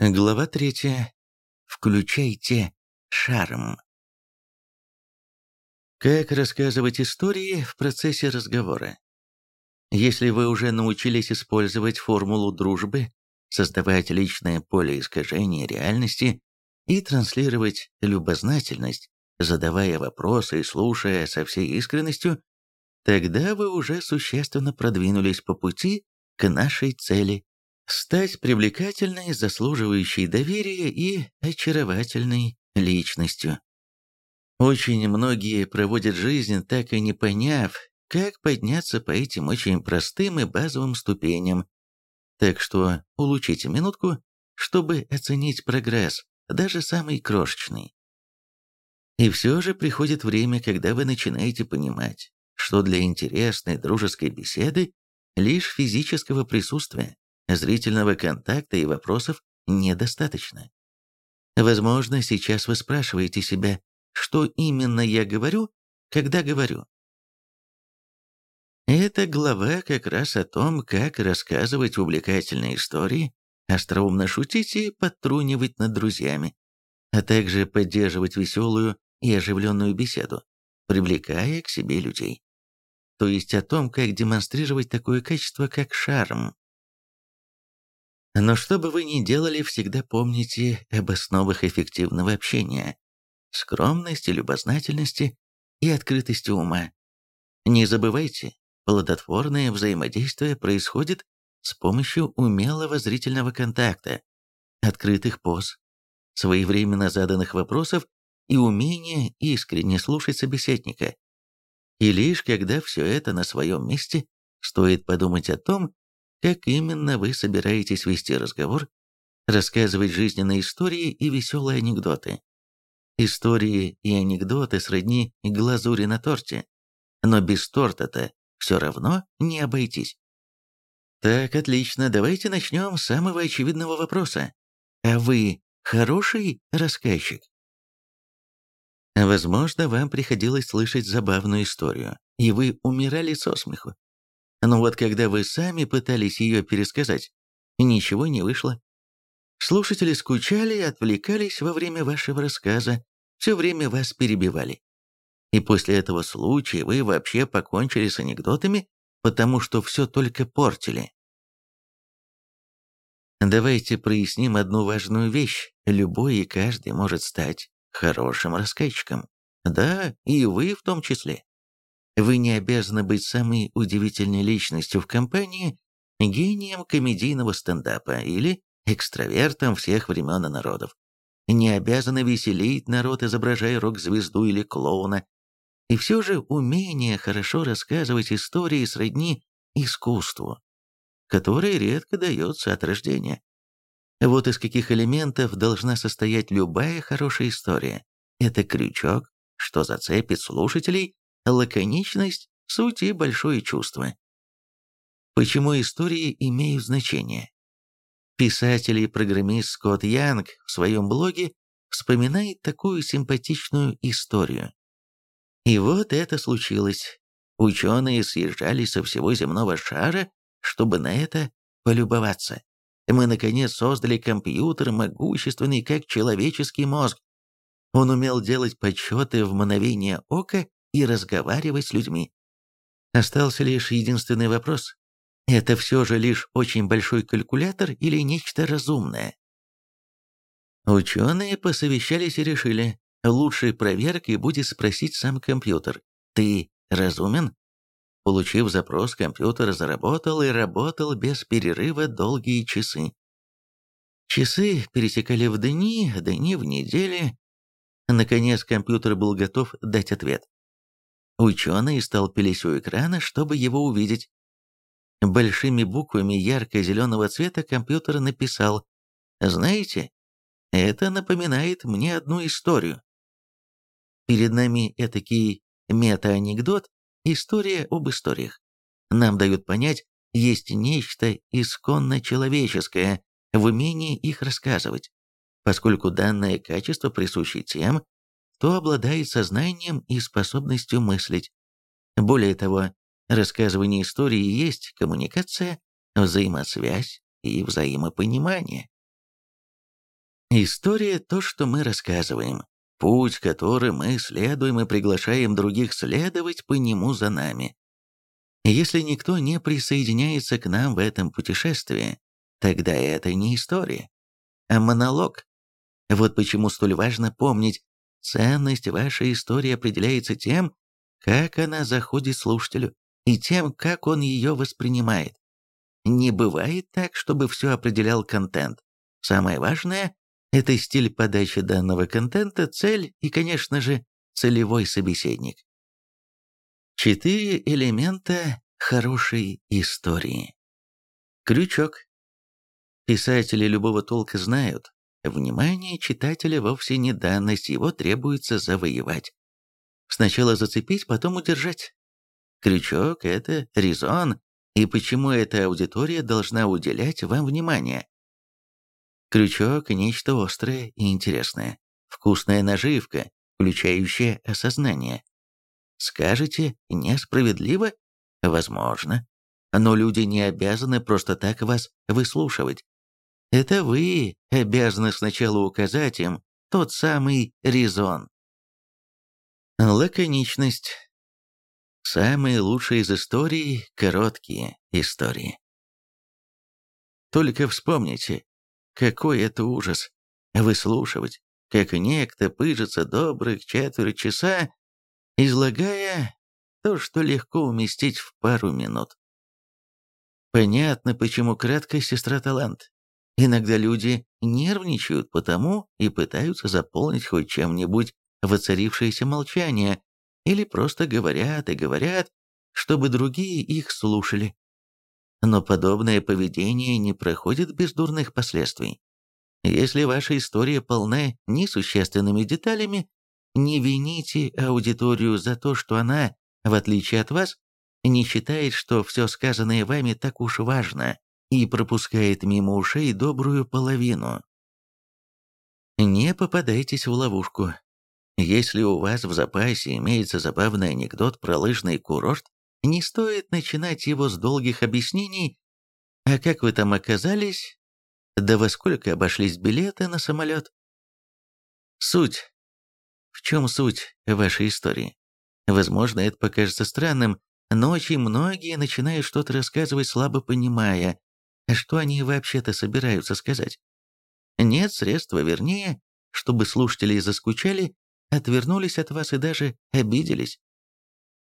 Глава третья. Включайте шарм. Как рассказывать истории в процессе разговора? Если вы уже научились использовать формулу дружбы, создавать личное поле искажения реальности и транслировать любознательность, задавая вопросы и слушая со всей искренностью, тогда вы уже существенно продвинулись по пути к нашей цели стать привлекательной, заслуживающей доверия и очаровательной личностью. Очень многие проводят жизнь, так и не поняв, как подняться по этим очень простым и базовым ступеням. Так что улучшите минутку, чтобы оценить прогресс, даже самый крошечный. И все же приходит время, когда вы начинаете понимать, что для интересной дружеской беседы лишь физического присутствия Зрительного контакта и вопросов недостаточно. Возможно, сейчас вы спрашиваете себя, что именно я говорю, когда говорю. Эта глава как раз о том, как рассказывать увлекательные истории, остроумно шутить и подтрунивать над друзьями, а также поддерживать веселую и оживленную беседу, привлекая к себе людей. То есть о том, как демонстрировать такое качество, как шарм, но что бы вы ни делали, всегда помните об основах эффективного общения, скромности, любознательности и открытости ума. Не забывайте, плодотворное взаимодействие происходит с помощью умелого зрительного контакта, открытых поз, своевременно заданных вопросов и умения искренне слушать собеседника. И лишь когда все это на своем месте, стоит подумать о том, как именно вы собираетесь вести разговор, рассказывать жизненные истории и веселые анекдоты. Истории и анекдоты сродни глазури на торте, но без торта-то все равно не обойтись. Так, отлично, давайте начнем с самого очевидного вопроса. А вы хороший рассказчик? Возможно, вам приходилось слышать забавную историю, и вы умирали со смеху. Но вот когда вы сами пытались ее пересказать, ничего не вышло. Слушатели скучали и отвлекались во время вашего рассказа, все время вас перебивали. И после этого случая вы вообще покончили с анекдотами, потому что все только портили. Давайте проясним одну важную вещь. Любой и каждый может стать хорошим рассказчиком. Да, и вы в том числе. Вы не обязаны быть самой удивительной личностью в компании, гением комедийного стендапа или экстравертом всех времен и народов. Не обязаны веселить народ, изображая рок-звезду или клоуна. И все же умение хорошо рассказывать истории сродни искусству, которое редко дается от рождения. Вот из каких элементов должна состоять любая хорошая история. Это крючок, что зацепит слушателей лаконичность, суть и большое чувство. Почему истории имеют значение? Писатель и программист Скотт Янг в своем блоге вспоминает такую симпатичную историю. И вот это случилось. Ученые съезжали со всего земного шара, чтобы на это полюбоваться. Мы, наконец, создали компьютер, могущественный, как человеческий мозг. Он умел делать подсчеты в мгновение ока и разговаривать с людьми. Остался лишь единственный вопрос. Это все же лишь очень большой калькулятор или нечто разумное? Ученые посовещались и решили, лучшей проверкой будет спросить сам компьютер. «Ты разумен?» Получив запрос, компьютер заработал и работал без перерыва долгие часы. Часы пересекали в дни, дни в недели. Наконец компьютер был готов дать ответ. Ученые столпились у экрана, чтобы его увидеть. Большими буквами ярко-зеленого цвета компьютер написал «Знаете, это напоминает мне одну историю». Перед нами этакий мета-анекдот, история об историях. Нам дают понять, есть нечто исконно человеческое в умении их рассказывать, поскольку данное качество присуще тем, кто обладает сознанием и способностью мыслить. Более того, рассказывание истории есть коммуникация, взаимосвязь и взаимопонимание. История – то, что мы рассказываем, путь, который мы следуем и приглашаем других следовать по нему за нами. Если никто не присоединяется к нам в этом путешествии, тогда это не история, а монолог. Вот почему столь важно помнить, ценность вашей истории определяется тем, как она заходит слушателю, и тем, как он ее воспринимает. Не бывает так, чтобы все определял контент. Самое важное – это стиль подачи данного контента, цель и, конечно же, целевой собеседник. Четыре элемента хорошей истории. Крючок. Писатели любого толка знают, внимание читателя вовсе не данность, его требуется завоевать. Сначала зацепить, потом удержать. Крючок – это резон, и почему эта аудитория должна уделять вам внимание. Крючок – нечто острое и интересное, вкусная наживка, включающая осознание. Скажете, несправедливо? Возможно. Но люди не обязаны просто так вас выслушивать. Это вы обязаны сначала указать им тот самый резон. Лаконичность. Самые лучшие из историй – короткие истории. Только вспомните, какой это ужас – выслушивать, как некто пыжится добрых четверть часа, излагая то, что легко уместить в пару минут. Понятно, почему краткая сестра талант. Иногда люди нервничают потому и пытаются заполнить хоть чем-нибудь воцарившееся молчание, или просто говорят и говорят, чтобы другие их слушали. Но подобное поведение не проходит без дурных последствий. Если ваша история полна несущественными деталями, не вините аудиторию за то, что она, в отличие от вас, не считает, что все сказанное вами так уж важно и пропускает мимо ушей добрую половину. Не попадайтесь в ловушку. Если у вас в запасе имеется забавный анекдот про лыжный курорт, не стоит начинать его с долгих объяснений, а как вы там оказались, да во сколько обошлись билеты на самолет. Суть. В чем суть вашей истории? Возможно, это покажется странным, но очень многие начинают что-то рассказывать, слабо понимая, что они вообще-то собираются сказать. Нет средства, вернее, чтобы слушатели заскучали отвернулись от вас и даже обиделись.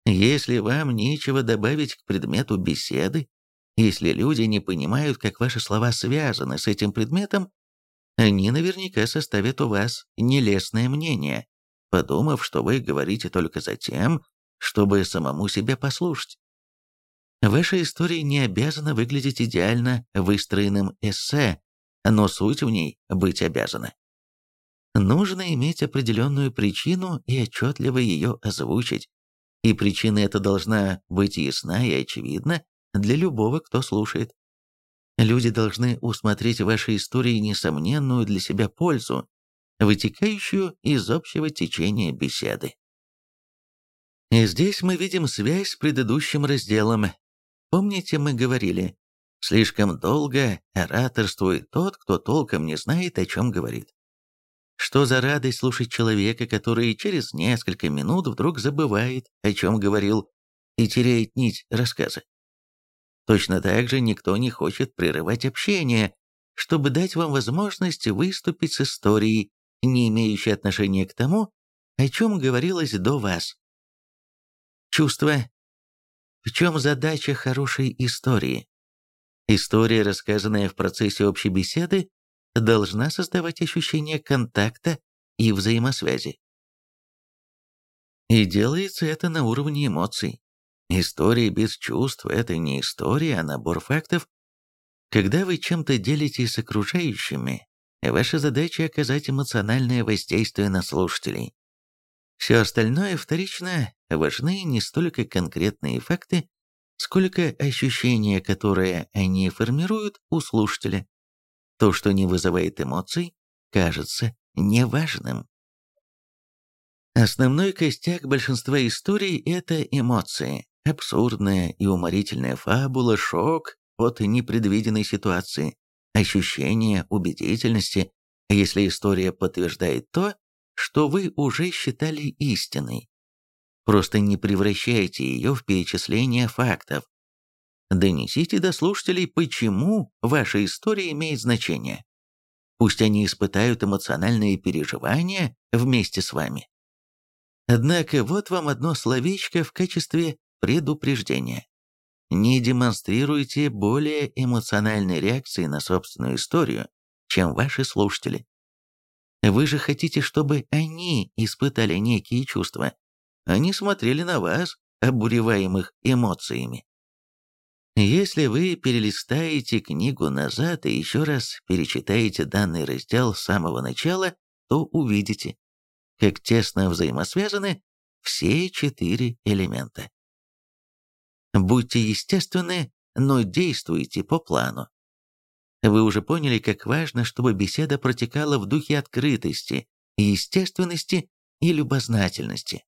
Если вам нечего добавить к предмету беседы, если люди не понимают, как ваши слова связаны с этим предметом, они наверняка составят у вас нелестное мнение, подумав, что вы говорите только за тем, чтобы самому себя послушать. Ваша история не обязана выглядеть идеально выстроенным эссе, но суть в ней быть обязана. Нужно иметь определенную причину и отчетливо ее озвучить. И причина эта должна быть ясна и очевидна для любого, кто слушает. Люди должны усмотреть в вашей истории несомненную для себя пользу, вытекающую из общего течения беседы. И здесь мы видим связь с предыдущим разделом. Помните, мы говорили, слишком долго ораторствует тот, кто толком не знает, о чем говорит. Что за радость слушать человека, который через несколько минут вдруг забывает, о чем говорил, и теряет нить рассказа. Точно так же никто не хочет прерывать общение, чтобы дать вам возможность выступить с историей, не имеющей отношения к тому, о чем говорилось до вас. Чувство. В чем задача хорошей истории? История, рассказанная в процессе общей беседы, должна создавать ощущение контакта и взаимосвязи. И делается это на уровне эмоций. История без чувств – это не история, а набор фактов. Когда вы чем-то делитесь с окружающими, ваша задача – оказать эмоциональное воздействие на слушателей. Все остальное вторично, важны не столько конкретные факты, сколько ощущения, которые они формируют у слушателя. То, что не вызывает эмоций, кажется неважным. Основной костяк большинства историй – это эмоции. Абсурдная и уморительная фабула, шок от непредвиденной ситуации, ощущение убедительности, если история подтверждает то, что вы уже считали истиной. Просто не превращайте ее в перечисление фактов. Донесите до слушателей, почему ваша история имеет значение. Пусть они испытают эмоциональные переживания вместе с вами. Однако вот вам одно словечко в качестве предупреждения. Не демонстрируйте более эмоциональной реакции на собственную историю, чем ваши слушатели. Вы же хотите, чтобы они испытали некие чувства. Они смотрели на вас, обуреваемых эмоциями. Если вы перелистаете книгу назад и еще раз перечитаете данный раздел с самого начала, то увидите, как тесно взаимосвязаны все четыре элемента. Будьте естественны, но действуйте по плану. Вы уже поняли, как важно, чтобы беседа протекала в духе открытости, естественности и любознательности.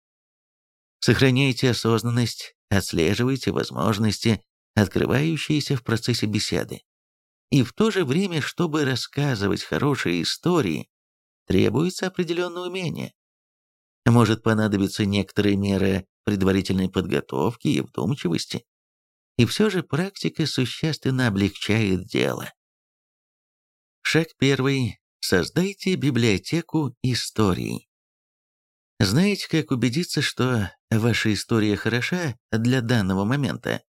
Сохраняйте осознанность, отслеживайте возможности, открывающиеся в процессе беседы. И в то же время, чтобы рассказывать хорошие истории, требуется определенное умение. Может понадобиться некоторая мера предварительной подготовки и вдумчивости. И все же практика существенно облегчает дело. Шаг первый. Создайте библиотеку историй. Знаете, как убедиться, что ваша история хороша для данного момента?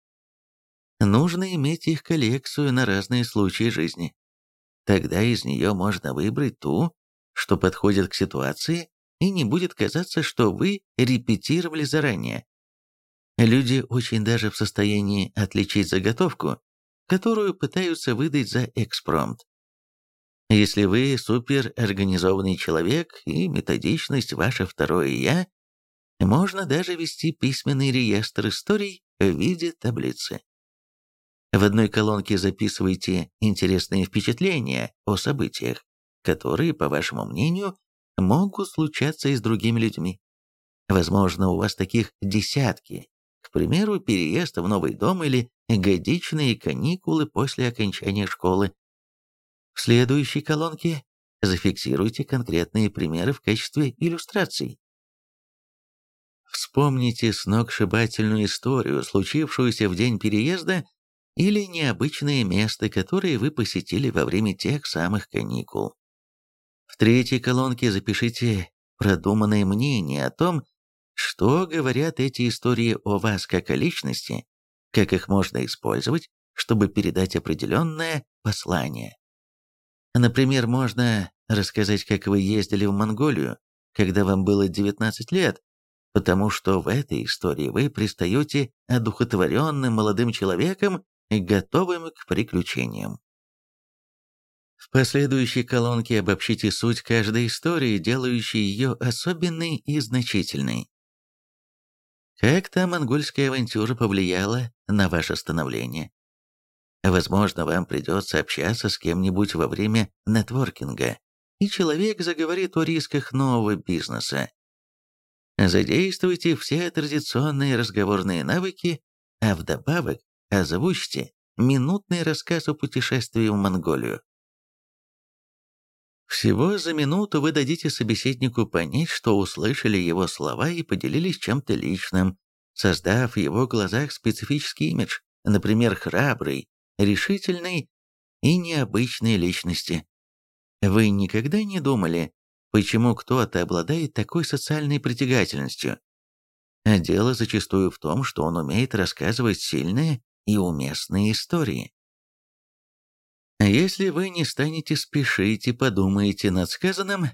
Нужно иметь их коллекцию на разные случаи жизни. Тогда из нее можно выбрать ту, что подходит к ситуации и не будет казаться, что вы репетировали заранее. Люди очень даже в состоянии отличить заготовку, которую пытаются выдать за экспромт. Если вы суперорганизованный человек и методичность ваше второе «я», можно даже вести письменный реестр историй в виде таблицы. В одной колонке записывайте интересные впечатления о событиях, которые, по вашему мнению, могут случаться и с другими людьми. Возможно, у вас таких десятки. К примеру, переезд в новый дом или годичные каникулы после окончания школы. В следующей колонке зафиксируйте конкретные примеры в качестве иллюстраций. Вспомните сногсшибательную историю, случившуюся в день переезда, или необычное место, которое вы посетили во время тех самых каникул. В третьей колонке запишите продуманное мнение о том, что говорят эти истории о вас как о личности, как их можно использовать, чтобы передать определенное послание. Например, можно рассказать, как вы ездили в Монголию, когда вам было 19 лет, потому что в этой истории вы пристаете одухотворенным молодым человеком, готовым к приключениям. В последующей колонке обобщите суть каждой истории, делающей ее особенной и значительной. Как та монгольская авантюра повлияла на ваше становление? Возможно, вам придется общаться с кем-нибудь во время нетворкинга, и человек заговорит о рисках нового бизнеса. Задействуйте все традиционные разговорные навыки, а вдобавок озвучьте минутный рассказ о путешествии в Монголию. Всего за минуту вы дадите собеседнику понять, что услышали его слова и поделились чем-то личным, создав в его глазах специфический имидж, например, храбрый, решительной и необычной личности. Вы никогда не думали, почему кто-то обладает такой социальной притягательностью? А дело зачастую в том, что он умеет рассказывать сильные и уместные истории. Если вы не станете спешить и подумаете над сказанным,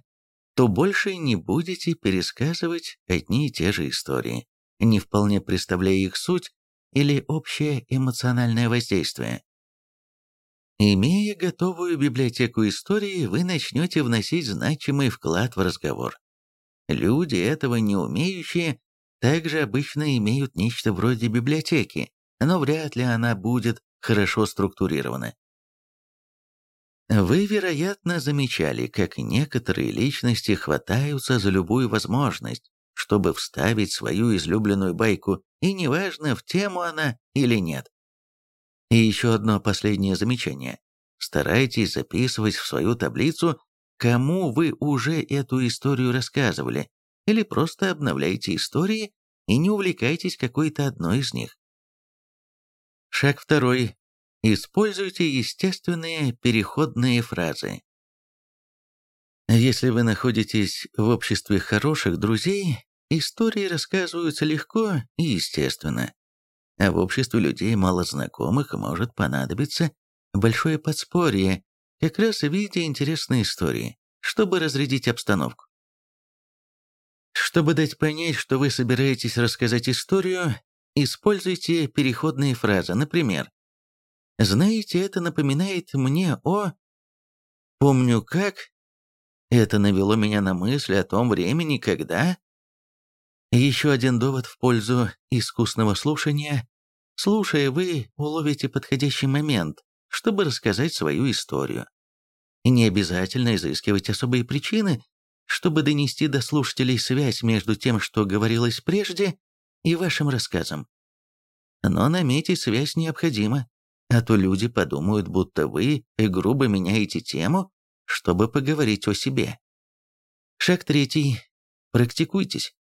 то больше не будете пересказывать одни и те же истории, не вполне представляя их суть или общее эмоциональное воздействие. Имея готовую библиотеку истории, вы начнете вносить значимый вклад в разговор. Люди, этого не умеющие, также обычно имеют нечто вроде библиотеки, но вряд ли она будет хорошо структурирована. Вы, вероятно, замечали, как некоторые личности хватаются за любую возможность, чтобы вставить свою излюбленную байку, и неважно, в тему она или нет. И еще одно последнее замечание. Старайтесь записывать в свою таблицу кому вы уже эту историю рассказывали, или просто обновляйте истории и не увлекайтесь какой-то одной из них. Шаг второй. Используйте естественные переходные фразы. Если вы находитесь в обществе хороших друзей, истории рассказываются легко и естественно. А в обществе людей малознакомых может понадобиться большое подспорье, как раз в виде интересной истории, чтобы разрядить обстановку. Чтобы дать понять, что вы собираетесь рассказать историю, используйте переходные фразы. Например, «Знаете, это напоминает мне о...» «Помню как...» Это навело меня на мысль о том времени, когда... Еще один довод в пользу искусного слушания. Слушая, вы уловите подходящий момент, чтобы рассказать свою историю. И не обязательно изыскивать особые причины, чтобы донести до слушателей связь между тем, что говорилось прежде, и вашим рассказом. Но наметить связь необходимо, а то люди подумают, будто вы грубо меняете тему, чтобы поговорить о себе. Шаг третий. Практикуйтесь.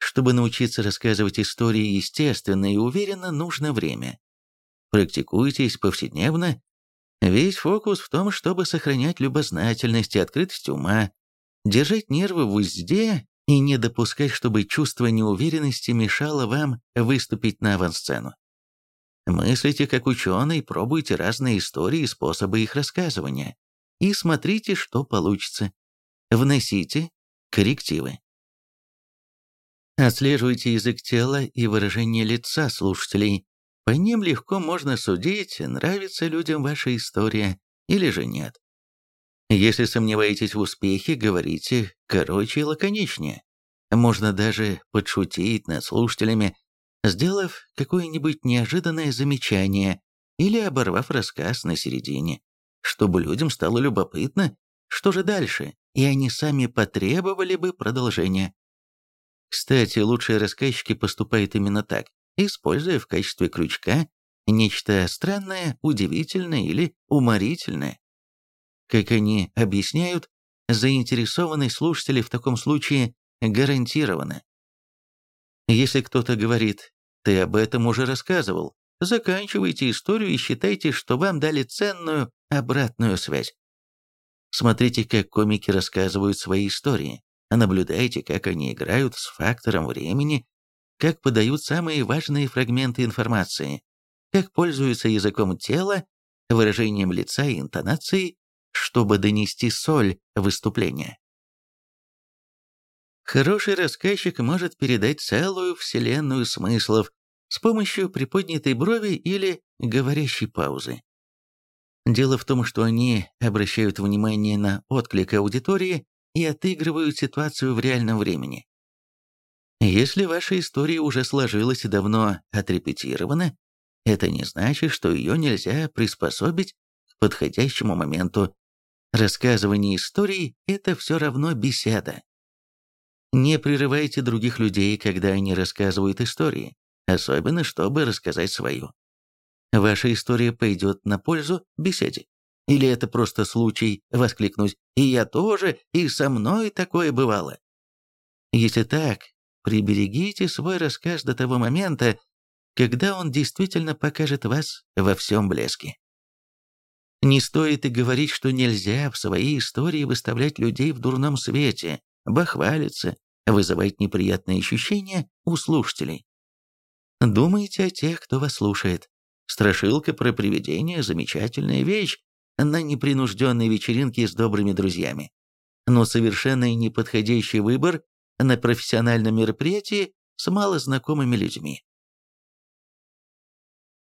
Чтобы научиться рассказывать истории естественно и уверенно, нужно время. Практикуйтесь повседневно. Весь фокус в том, чтобы сохранять любознательность и открытость ума, держать нервы в узде и не допускать, чтобы чувство неуверенности мешало вам выступить на авансцену. Мыслите как ученый, пробуйте разные истории и способы их рассказывания. И смотрите, что получится. Вносите коррективы. Отслеживайте язык тела и выражение лица слушателей. По ним легко можно судить, нравится людям ваша история или же нет. Если сомневаетесь в успехе, говорите короче и лаконичнее. Можно даже подшутить над слушателями, сделав какое-нибудь неожиданное замечание или оборвав рассказ на середине, чтобы людям стало любопытно, что же дальше, и они сами потребовали бы продолжения. Кстати, лучшие рассказчики поступают именно так, используя в качестве крючка нечто странное, удивительное или уморительное. Как они объясняют, заинтересованные слушатели в таком случае гарантированы. Если кто-то говорит «ты об этом уже рассказывал», заканчивайте историю и считайте, что вам дали ценную обратную связь. Смотрите, как комики рассказывают свои истории, наблюдайте, как они играют с фактором времени, как подают самые важные фрагменты информации, как пользуются языком тела, выражением лица и интонацией, чтобы донести соль выступления. Хороший рассказчик может передать целую вселенную смыслов с помощью приподнятой брови или говорящей паузы. Дело в том, что они обращают внимание на отклик аудитории и отыгрывают ситуацию в реальном времени. Если ваша история уже сложилась и давно отрепетирована, это не значит, что ее нельзя приспособить к подходящему моменту Рассказывание историй – это все равно беседа. Не прерывайте других людей, когда они рассказывают истории, особенно чтобы рассказать свою. Ваша история пойдет на пользу беседе. Или это просто случай воскликнуть «И я тоже, и со мной такое бывало». Если так, приберегите свой рассказ до того момента, когда он действительно покажет вас во всем блеске. Не стоит и говорить, что нельзя в своей истории выставлять людей в дурном свете, бахвалиться, вызывать неприятные ощущения у слушателей. Думайте о тех, кто вас слушает. Страшилка про привидения – замечательная вещь на непринужденной вечеринке с добрыми друзьями. Но совершенно неподходящий выбор на профессиональном мероприятии с малознакомыми людьми.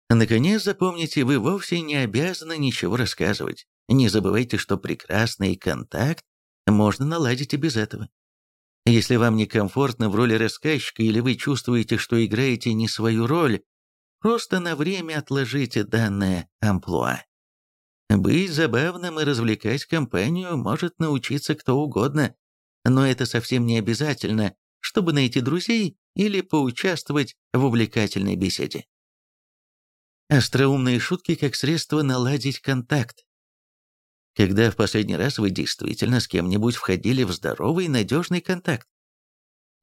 Наконец, запомните, вы вовсе не обязаны ничего рассказывать. Не забывайте, что прекрасный контакт можно наладить и без этого. Если вам некомфортно в роли рассказчика или вы чувствуете, что играете не свою роль, просто на время отложите данное амплуа. Быть забавным и развлекать компанию может научиться кто угодно, но это совсем не обязательно, чтобы найти друзей или поучаствовать в увлекательной беседе. Остроумные шутки как средство наладить контакт. когда в последний раз вы действительно с кем-нибудь входили в здоровый и надежный контакт.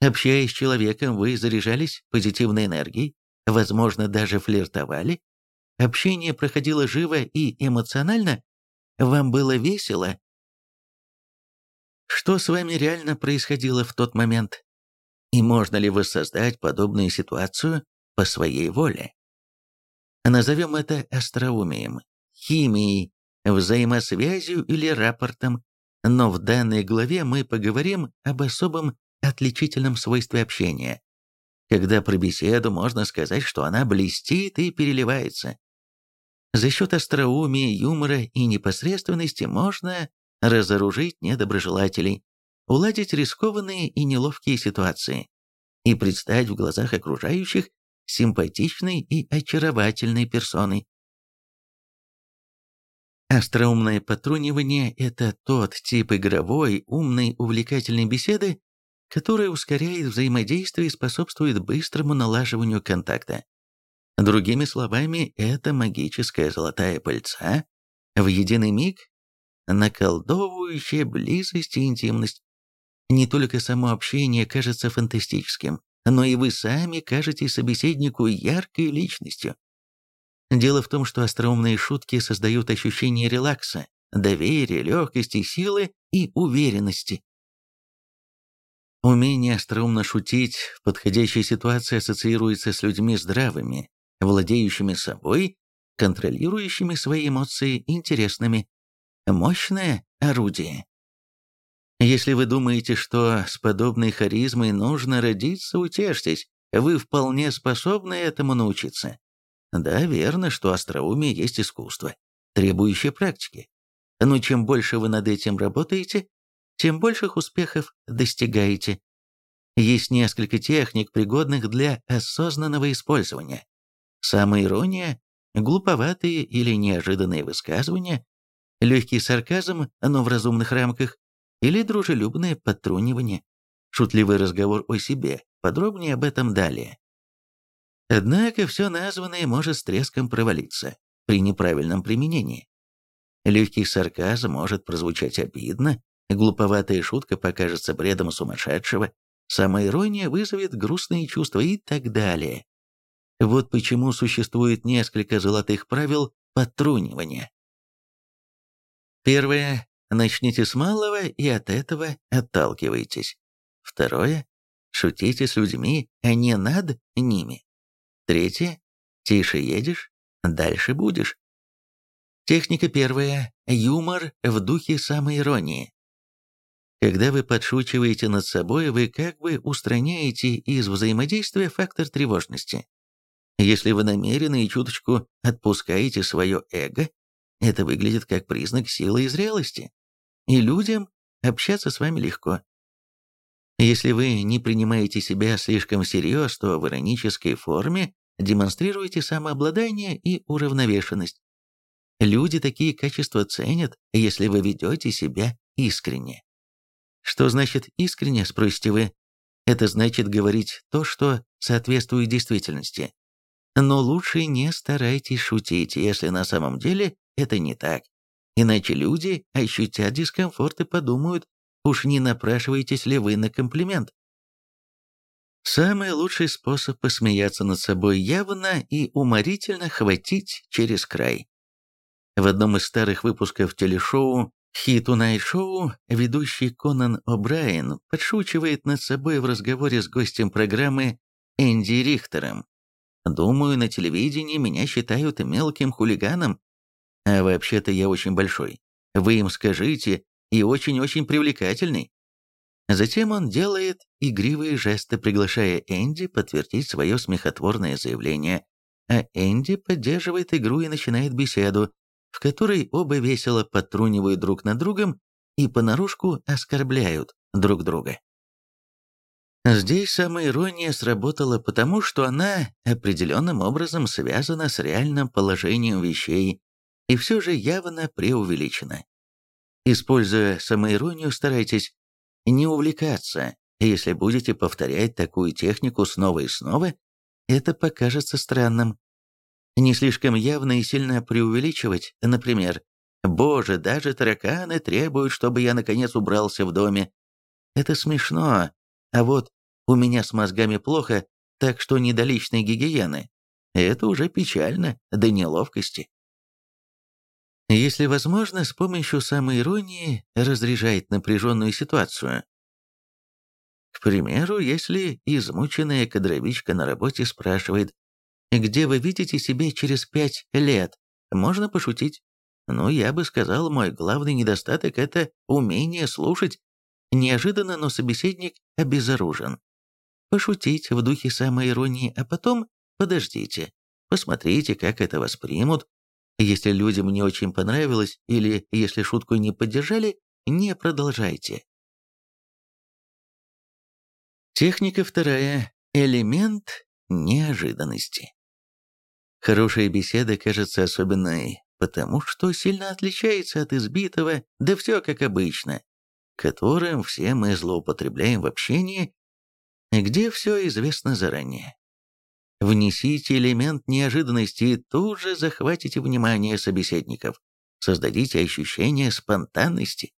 Общаясь с человеком, вы заряжались позитивной энергией, возможно, даже флиртовали. Общение проходило живо и эмоционально. Вам было весело. Что с вами реально происходило в тот момент? И можно ли воссоздать подобную ситуацию по своей воле? Назовем это остроумием, химией, взаимосвязью или рапортом, но в данной главе мы поговорим об особом отличительном свойстве общения, когда про беседу можно сказать, что она блестит и переливается. За счет остроумия, юмора и непосредственности можно разоружить недоброжелателей, уладить рискованные и неловкие ситуации и предстать в глазах окружающих симпатичной и очаровательной персоной. Остроумное потрунивание – это тот тип игровой, умной, увлекательной беседы, который ускоряет взаимодействие и способствует быстрому налаживанию контакта. Другими словами, это магическая золотая пыльца, в единый миг наколдовывающая близость и интимность. Не только само общение кажется фантастическим, но и вы сами кажетесь собеседнику яркой личностью. Дело в том, что остроумные шутки создают ощущение релакса, доверия, легкости, силы и уверенности. Умение остроумно шутить в подходящей ситуации ассоциируется с людьми здравыми, владеющими собой, контролирующими свои эмоции, интересными. Мощное орудие. Если вы думаете, что с подобной харизмой нужно родиться, утешьтесь, вы вполне способны этому научиться. Да, верно, что остроумие есть искусство, требующее практики. Но чем больше вы над этим работаете, тем больших успехов достигаете. Есть несколько техник, пригодных для осознанного использования. Самоирония, глуповатые или неожиданные высказывания, легкий сарказм, но в разумных рамках, или дружелюбное подтрунивание, шутливый разговор о себе, подробнее об этом далее. Однако все названное может с треском провалиться при неправильном применении. Легкий сарказм может прозвучать обидно, глуповатая шутка покажется бредом сумасшедшего, самоирония вызовет грустные чувства и так далее. Вот почему существует несколько золотых правил подтрунивания. Первое. Начните с малого и от этого отталкивайтесь. Второе. Шутите с людьми, а не над ними. Третье. Тише едешь, дальше будешь. Техника первая. Юмор в духе самоиронии. Когда вы подшучиваете над собой, вы как бы устраняете из взаимодействия фактор тревожности. Если вы намеренно и чуточку отпускаете свое эго, это выглядит как признак силы и зрелости. И людям общаться с вами легко. Если вы не принимаете себя слишком всерьез, то в иронической форме демонстрируете самообладание и уравновешенность. Люди такие качества ценят, если вы ведете себя искренне. Что значит искренне, спросите вы? Это значит говорить то, что соответствует действительности. Но лучше не старайтесь шутить, если на самом деле это не так. Иначе люди ощутят дискомфорт и подумают, уж не напрашиваетесь ли вы на комплимент. Самый лучший способ посмеяться над собой явно и уморительно хватить через край. В одном из старых выпусков телешоу Хит Night Шоу ведущий Конан О'Брайен подшучивает над собой в разговоре с гостем программы Энди Рихтером. «Думаю, на телевидении меня считают мелким хулиганом, а вообще-то я очень большой. Вы им скажите, и очень-очень привлекательный». Затем он делает игривые жесты, приглашая Энди подтвердить свое смехотворное заявление, а Энди поддерживает игру и начинает беседу, в которой оба весело подтрунивают друг над другом и понарошку оскорбляют друг друга. Здесь самоирония сработала потому, что она определенным образом связана с реальным положением вещей и все же явно преувеличена. Используя самоиронию, старайтесь не увлекаться. Если будете повторять такую технику снова и снова, это покажется странным. Не слишком явно и сильно преувеличивать, например, Боже, даже тараканы требуют, чтобы я наконец убрался в доме. Это смешно. А вот у меня с мозгами плохо, так что не до личной гигиены. Это уже печально, до неловкости. Если возможно, с помощью самоиронии разряжать напряженную ситуацию. К примеру, если измученная кадровичка на работе спрашивает, «Где вы видите себя через пять лет?» Можно пошутить. Но я бы сказал, мой главный недостаток – это умение слушать. Неожиданно, но собеседник обезоружен. Пошутить в духе самоиронии, а потом подождите, посмотрите, как это воспримут. Если людям не очень понравилось или если шутку не поддержали, не продолжайте. Техника вторая. Элемент неожиданности. Хорошая беседа кажется особенной, потому что сильно отличается от избитого, да все как обычно, которым все мы злоупотребляем в общении, где все известно заранее. Внесите элемент неожиданности и тут же захватите внимание собеседников, создадите ощущение спонтанности,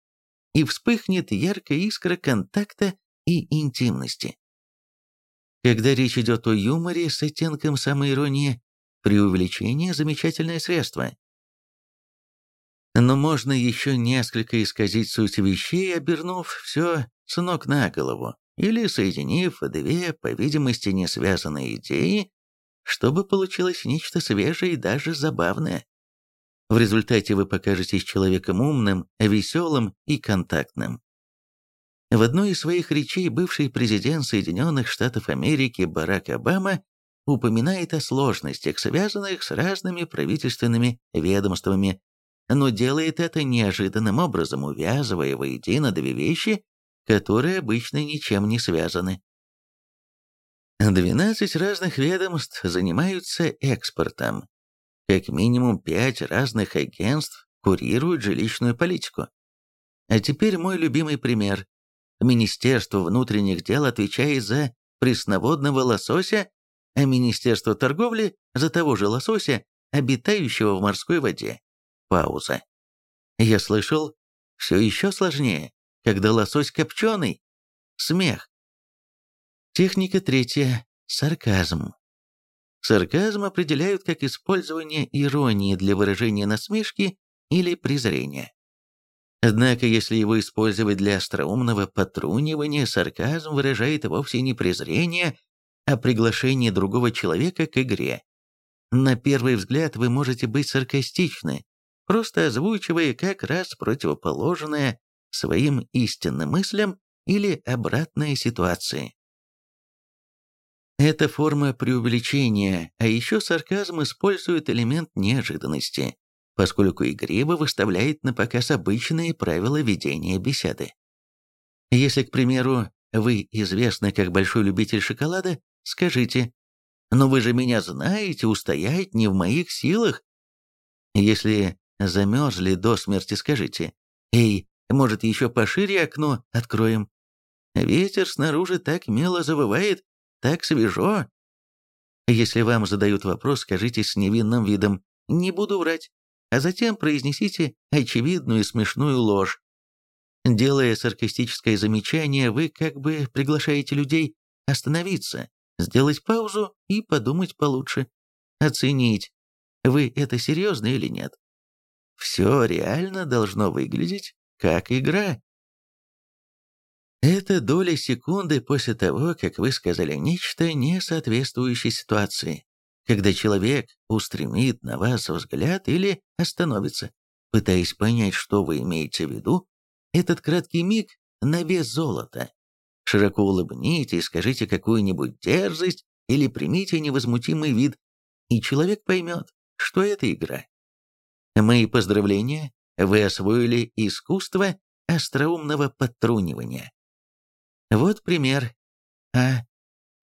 и вспыхнет яркая искра контакта и интимности. Когда речь идет о юморе с оттенком самоиронии, преувеличение – замечательное средство. Но можно еще несколько исказить суть вещей, обернув все с ног на голову, или соединив две, по видимости, не связанные идеи, чтобы получилось нечто свежее и даже забавное. В результате вы покажетесь человеком умным, веселым и контактным. В одной из своих речей бывший президент Соединенных Штатов Америки Барак Обама упоминает о сложностях, связанных с разными правительственными ведомствами, но делает это неожиданным образом, увязывая воедино две вещи, которые обычно ничем не связаны. 12 разных ведомств занимаются экспортом. Как минимум пять разных агентств курируют жилищную политику. А теперь мой любимый пример. Министерство внутренних дел отвечает за пресноводного лосося, а Министерство торговли за того же лосося, обитающего в морской воде. Пауза. Я слышал, все еще сложнее, когда лосось копченый. Смех. Техника третья. Сарказм. Сарказм определяют как использование иронии для выражения насмешки или презрения. Однако, если его использовать для остроумного потрунивания, сарказм выражает вовсе не презрение, а приглашение другого человека к игре. На первый взгляд вы можете быть саркастичны, просто озвучивая как раз противоположное своим истинным мыслям или обратные ситуации. Это форма преувеличения, а еще сарказм использует элемент неожиданности, поскольку игриво выставляет на показ обычные правила ведения беседы. Если, к примеру, вы известны как большой любитель шоколада, скажите «Но вы же меня знаете, устоять не в моих силах». Если замерзли до смерти, скажите «Эй, может, еще пошире окно откроем?» Ветер снаружи так мило завывает, так свежо. Если вам задают вопрос, скажите с невинным видом «не буду врать», а затем произнесите очевидную и смешную ложь. Делая саркастическое замечание, вы как бы приглашаете людей остановиться, сделать паузу и подумать получше, оценить, вы это серьезно или нет. Все реально должно выглядеть как игра. Это доля секунды после того, как вы сказали нечто, не соответствующее ситуации, когда человек устремит на вас взгляд или остановится, пытаясь понять, что вы имеете в виду, этот краткий миг на вес золота. Широко улыбнитесь, скажите какую-нибудь дерзость или примите невозмутимый вид, и человек поймет, что это игра. Мои поздравления, вы освоили искусство остроумного подтрунивания. Вот пример. А.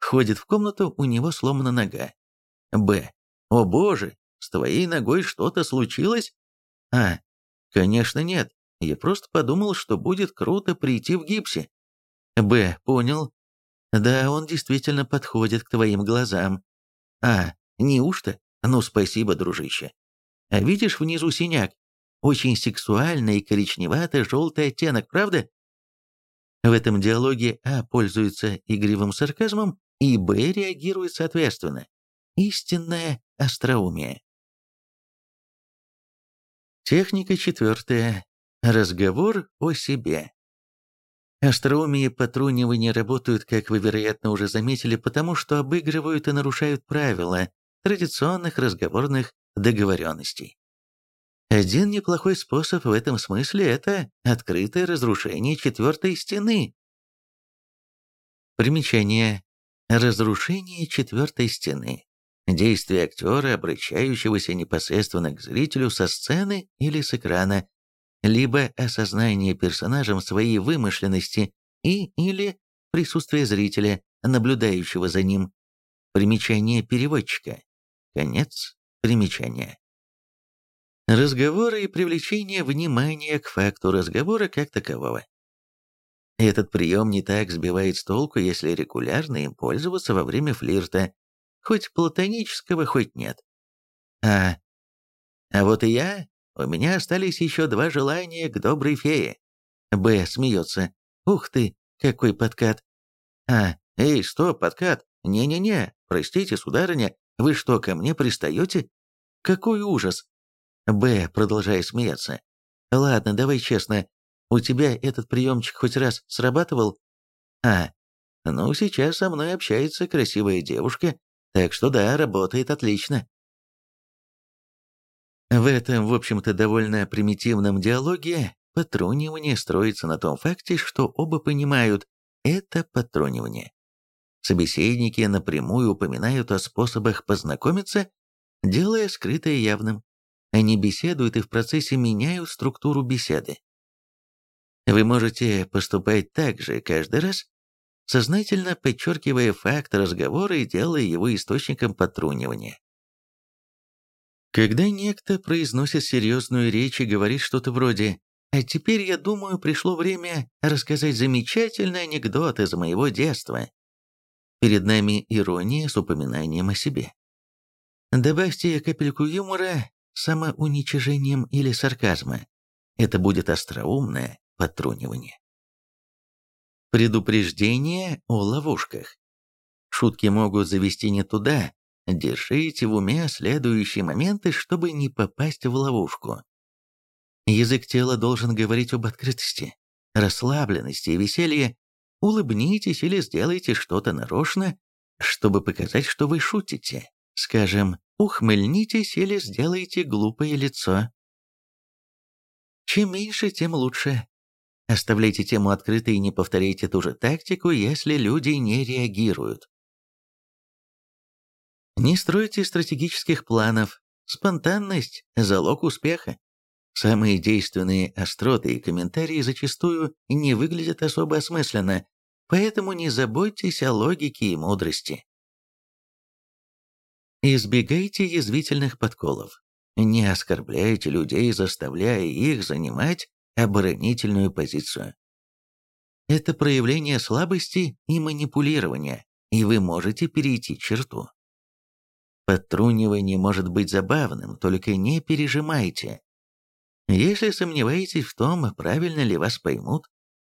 Ходит в комнату, у него сломана нога. Б. О боже, с твоей ногой что-то случилось? А. Конечно нет, я просто подумал, что будет круто прийти в гипсе. Б. Понял. Да, он действительно подходит к твоим глазам. А. Неужто? Ну, спасибо, дружище. А видишь внизу синяк? Очень сексуальный коричневато-желтый оттенок, правда? В этом диалоге А пользуется игривым сарказмом, и Б реагирует соответственно. Истинное остроумие. Техника четвертая. Разговор о себе. Остроумие и потрунивание работают, как вы, вероятно, уже заметили, потому что обыгрывают и нарушают правила традиционных разговорных договоренностей. Один неплохой способ в этом смысле – это открытое разрушение четвертой стены. Примечание. Разрушение четвертой стены. Действие актера, обращающегося непосредственно к зрителю со сцены или с экрана, либо осознание персонажем своей вымышленности и или присутствие зрителя, наблюдающего за ним. Примечание переводчика. Конец примечания. Разговоры и привлечение внимания к факту разговора как такового. Этот прием не так сбивает с толку, если регулярно им пользоваться во время флирта, хоть платонического, хоть нет. А, а вот и я, у меня остались еще два желания к доброй фее. Б смеется. Ух ты, какой подкат. А, эй, стоп, подкат. Не-не-не, простите, сударыня, вы что, ко мне пристаете? Какой ужас. Б, продолжая смеяться. Ладно, давай честно, у тебя этот приемчик хоть раз срабатывал? А, ну сейчас со мной общается красивая девушка, так что да, работает отлично. В этом, в общем-то, довольно примитивном диалоге потрунивание строится на том факте, что оба понимают, это потрунивание. Собеседники напрямую упоминают о способах познакомиться, делая скрытое явным. Они беседуют и в процессе меняют структуру беседы. Вы можете поступать так же каждый раз, сознательно подчеркивая факт разговора и делая его источником потрунивания. Когда некто произносит серьезную речь и говорит что-то вроде «А теперь, я думаю, пришло время рассказать замечательный анекдот из моего детства», перед нами ирония с упоминанием о себе. Добавьте капельку юмора самоуничижением или сарказма. Это будет остроумное подтрунивание. Предупреждение о ловушках. Шутки могут завести не туда. Держите в уме следующие моменты, чтобы не попасть в ловушку. Язык тела должен говорить об открытости, расслабленности и веселье. Улыбнитесь или сделайте что-то нарочно, чтобы показать, что вы шутите. Скажем, ухмыльнитесь или сделайте глупое лицо. Чем меньше, тем лучше. Оставляйте тему открытой и не повторяйте ту же тактику, если люди не реагируют. Не стройте стратегических планов. Спонтанность – залог успеха. Самые действенные остроты и комментарии зачастую не выглядят особо осмысленно, поэтому не заботьтесь о логике и мудрости. Избегайте язвительных подколов. Не оскорбляйте людей, заставляя их занимать оборонительную позицию. Это проявление слабости и манипулирования, и вы можете перейти черту. Подтрунивание может быть забавным, только не пережимайте. Если сомневаетесь в том, правильно ли вас поймут,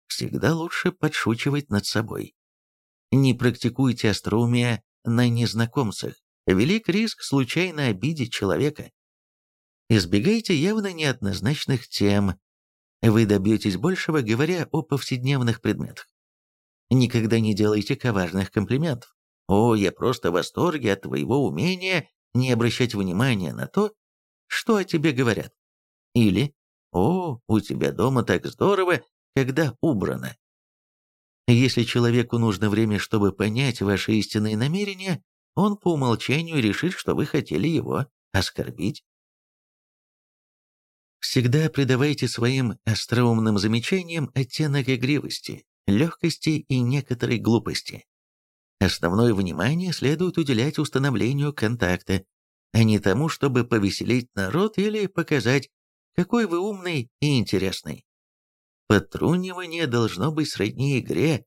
всегда лучше подшучивать над собой. Не практикуйте остроумие на незнакомцах велик риск случайно обидеть человека. Избегайте явно неоднозначных тем. Вы добьетесь большего, говоря о повседневных предметах. Никогда не делайте коварных комплиментов. «О, я просто в восторге от твоего умения не обращать внимания на то, что о тебе говорят». Или «О, у тебя дома так здорово, когда убрано». Если человеку нужно время, чтобы понять ваши истинные намерения, он по умолчанию решит, что вы хотели его оскорбить. Всегда придавайте своим остроумным замечаниям оттенок игривости, легкости и некоторой глупости. Основное внимание следует уделять установлению контакта, а не тому, чтобы повеселить народ или показать, какой вы умный и интересный. Подтрунивание должно быть сродни игре,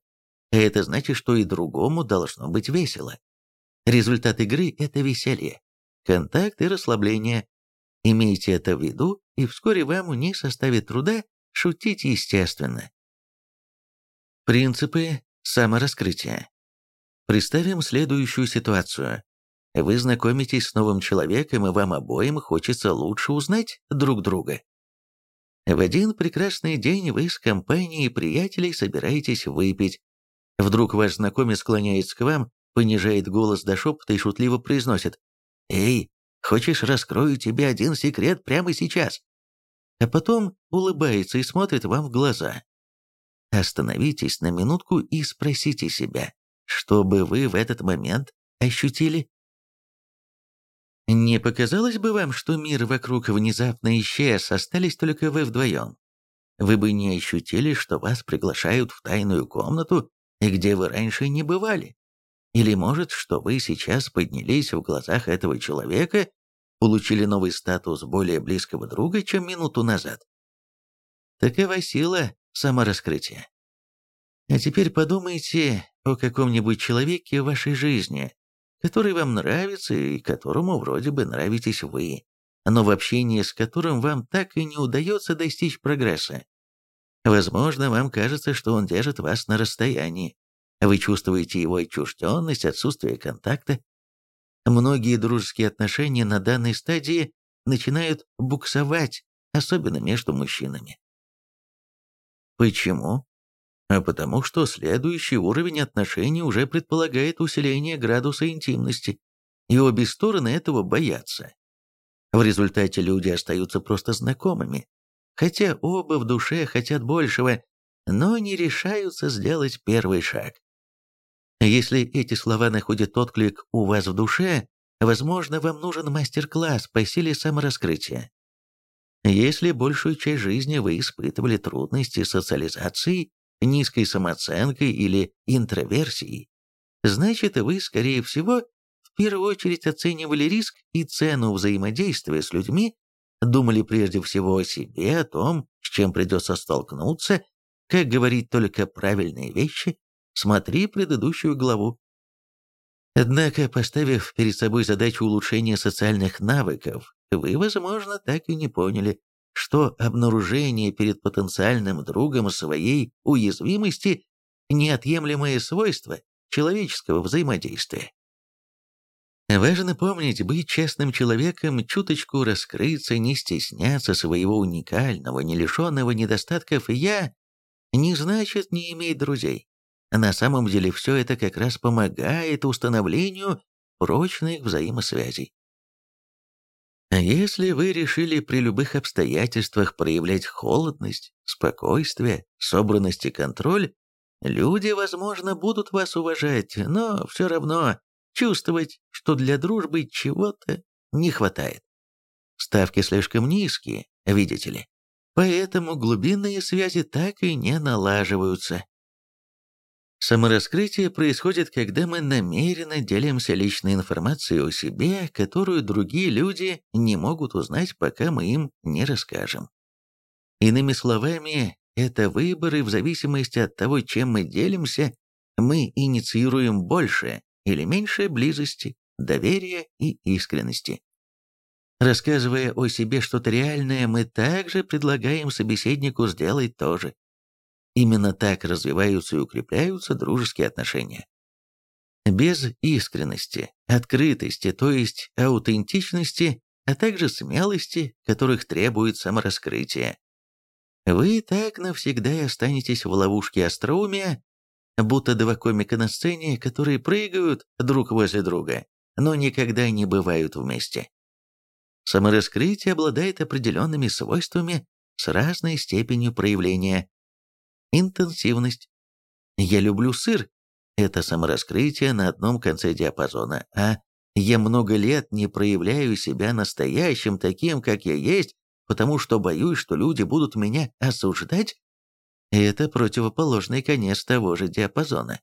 а это значит, что и другому должно быть весело. Результат игры – это веселье, контакт и расслабление. Имейте это в виду, и вскоре вам не составит труда шутить естественно. Принципы самораскрытия. Представим следующую ситуацию. Вы знакомитесь с новым человеком, и вам обоим хочется лучше узнать друг друга. В один прекрасный день вы с компанией приятелей собираетесь выпить. Вдруг ваш знакомец склоняется к вам, понижает голос до шепота и шутливо произносит «Эй, хочешь, раскрою тебе один секрет прямо сейчас?» А потом улыбается и смотрит вам в глаза. Остановитесь на минутку и спросите себя, что бы вы в этот момент ощутили? Не показалось бы вам, что мир вокруг внезапно исчез, остались только вы вдвоем? Вы бы не ощутили, что вас приглашают в тайную комнату, где вы раньше не бывали? Или, может, что вы сейчас поднялись в глазах этого человека, получили новый статус более близкого друга, чем минуту назад? Такова сила самораскрытия. А теперь подумайте о каком-нибудь человеке в вашей жизни, который вам нравится и которому вроде бы нравитесь вы, но в общении с которым вам так и не удается достичь прогресса. Возможно, вам кажется, что он держит вас на расстоянии. Вы чувствуете его отчужденность, отсутствие контакта. Многие дружеские отношения на данной стадии начинают буксовать, особенно между мужчинами. Почему? а потому что следующий уровень отношений уже предполагает усиление градуса интимности, и обе стороны этого боятся. В результате люди остаются просто знакомыми, хотя оба в душе хотят большего, но не решаются сделать первый шаг. Если эти слова находят отклик у вас в душе, возможно, вам нужен мастер-класс по силе самораскрытия. Если большую часть жизни вы испытывали трудности с социализацией, низкой самооценкой или интроверсией, значит вы, скорее всего, в первую очередь оценивали риск и цену взаимодействия с людьми, думали прежде всего о себе, о том, с чем придется столкнуться, как говорить только правильные вещи, смотри предыдущую главу. Однако, поставив перед собой задачу улучшения социальных навыков, вы, возможно, так и не поняли, что обнаружение перед потенциальным другом своей уязвимости – неотъемлемое свойство человеческого взаимодействия. Важно помнить, быть честным человеком, чуточку раскрыться, не стесняться своего уникального, не лишенного недостатков «я» не значит не иметь друзей. На самом деле все это как раз помогает установлению прочных взаимосвязей. А если вы решили при любых обстоятельствах проявлять холодность, спокойствие, собранность и контроль, люди, возможно, будут вас уважать, но все равно чувствовать, что для дружбы чего-то не хватает. Ставки слишком низкие, видите ли. Поэтому глубинные связи так и не налаживаются. Самораскрытие происходит, когда мы намеренно делимся личной информацией о себе, которую другие люди не могут узнать, пока мы им не расскажем. Иными словами, это выборы в зависимости от того, чем мы делимся, мы инициируем больше или меньше близости, доверия и искренности. Рассказывая о себе что-то реальное, мы также предлагаем собеседнику сделать то же. Именно так развиваются и укрепляются дружеские отношения. Без искренности, открытости, то есть аутентичности, а также смелости, которых требует самораскрытие. Вы так навсегда останетесь в ловушке остроумия, будто два комика на сцене, которые прыгают друг возле друга, но никогда не бывают вместе. Самораскрытие обладает определенными свойствами с разной степенью проявления, интенсивность. Я люблю сыр. Это самораскрытие на одном конце диапазона, а я много лет не проявляю себя настоящим таким, как я есть, потому что боюсь, что люди будут меня осуждать. Это противоположный конец того же диапазона.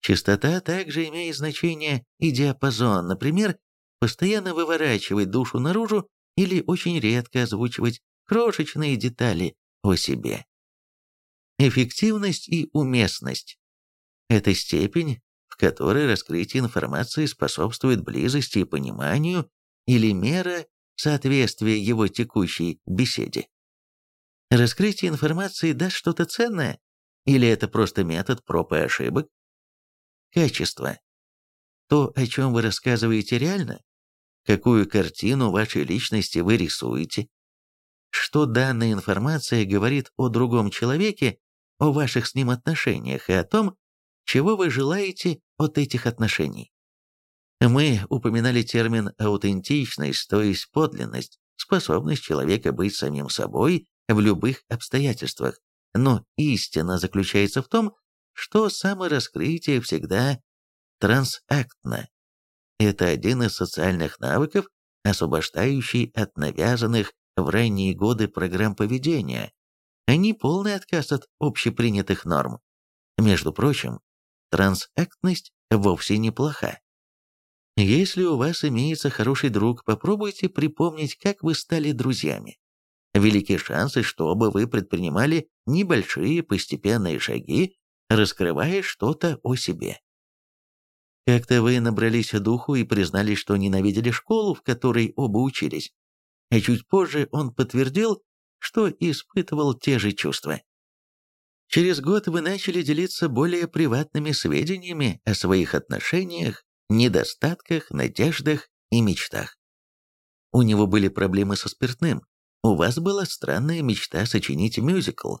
Частота также имеет значение и диапазон. Например, постоянно выворачивать душу наружу или очень редко озвучивать крошечные детали о себе. Эффективность и уместность – это степень, в которой раскрытие информации способствует близости и пониманию, или мера, соответствие его текущей беседе. Раскрытие информации даст что-то ценное? Или это просто метод проб и ошибок? Качество. То, о чем вы рассказываете, реально? Какую картину вашей личности вы рисуете? Что данная информация говорит о другом человеке, о ваших с ним отношениях и о том, чего вы желаете от этих отношений? Мы упоминали термин «аутентичность», то есть подлинность, способность человека быть самим собой в любых обстоятельствах. Но истина заключается в том, что самораскрытие всегда трансактно. Это один из социальных навыков, освобождающий от навязанных в ранние годы программ поведения, а не полный отказ от общепринятых норм. Между прочим, трансактность вовсе неплоха. Если у вас имеется хороший друг, попробуйте припомнить, как вы стали друзьями. Велики шансы, что оба вы предпринимали небольшие постепенные шаги, раскрывая что-то о себе. Как-то вы набрались духу и признались, что ненавидели школу, в которой оба учились. А чуть позже он подтвердил, что испытывал те же чувства. Через год вы начали делиться более приватными сведениями о своих отношениях недостатках, надеждах и мечтах. У него были проблемы со спиртным. У вас была странная мечта сочинить мюзикл.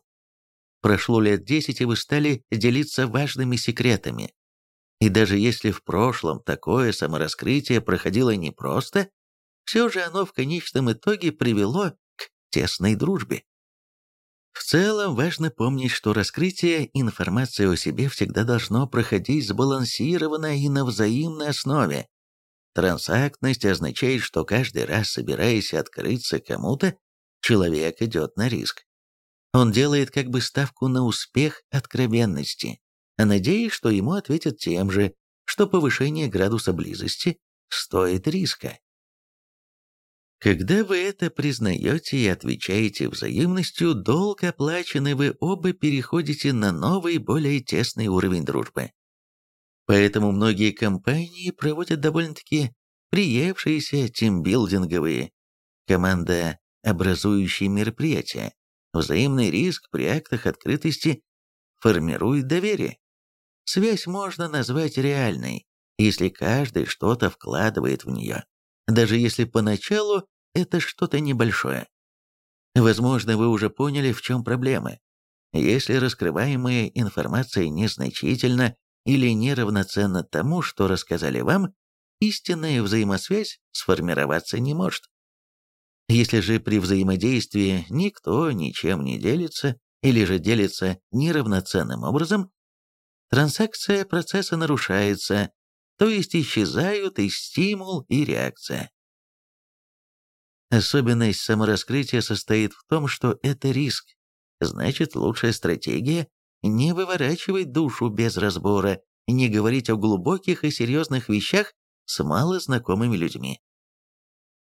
Прошло лет десять, и вы стали делиться важными секретами. И даже если в прошлом такое самораскрытие проходило непросто, все же оно в конечном итоге привело тесной дружбе. В целом важно помнить, что раскрытие информации о себе всегда должно проходить сбалансированно и на взаимной основе. Трансактность означает, что каждый раз, собираясь открыться кому-то, человек идет на риск. Он делает как бы ставку на успех откровенности, надеясь, что ему ответят тем же, что повышение градуса близости стоит риска. Когда вы это признаете и отвечаете взаимностью, долг оплаченный, вы оба переходите на новый, более тесный уровень дружбы. Поэтому многие компании проводят довольно-таки приевшиеся тимбилдинговые, командообразующие мероприятия. Взаимный риск при актах открытости формирует доверие. Связь можно назвать реальной, если каждый что-то вкладывает в нее даже если поначалу это что-то небольшое. Возможно, вы уже поняли, в чем проблема. Если раскрываемая информация незначительна или неравноценна тому, что рассказали вам, истинная взаимосвязь сформироваться не может. Если же при взаимодействии никто ничем не делится или же делится неравноценным образом, транзакция процесса нарушается, то есть исчезают и стимул, и реакция. Особенность самораскрытия состоит в том, что это риск. Значит, лучшая стратегия – не выворачивать душу без разбора, не говорить о глубоких и серьезных вещах с малознакомыми людьми.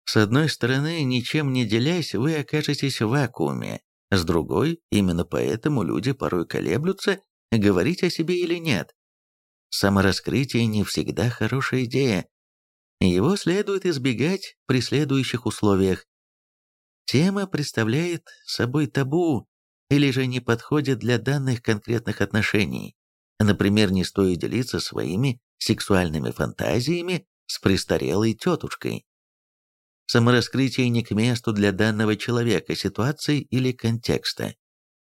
С одной стороны, ничем не делясь, вы окажетесь в вакууме. С другой, именно поэтому люди порой колеблются, говорить о себе или нет. Самораскрытие не всегда хорошая идея, его следует избегать при следующих условиях. Тема представляет собой табу или же не подходит для данных конкретных отношений. Например, не стоит делиться своими сексуальными фантазиями с престарелой тетушкой. Самораскрытие не к месту для данного человека, ситуации или контекста.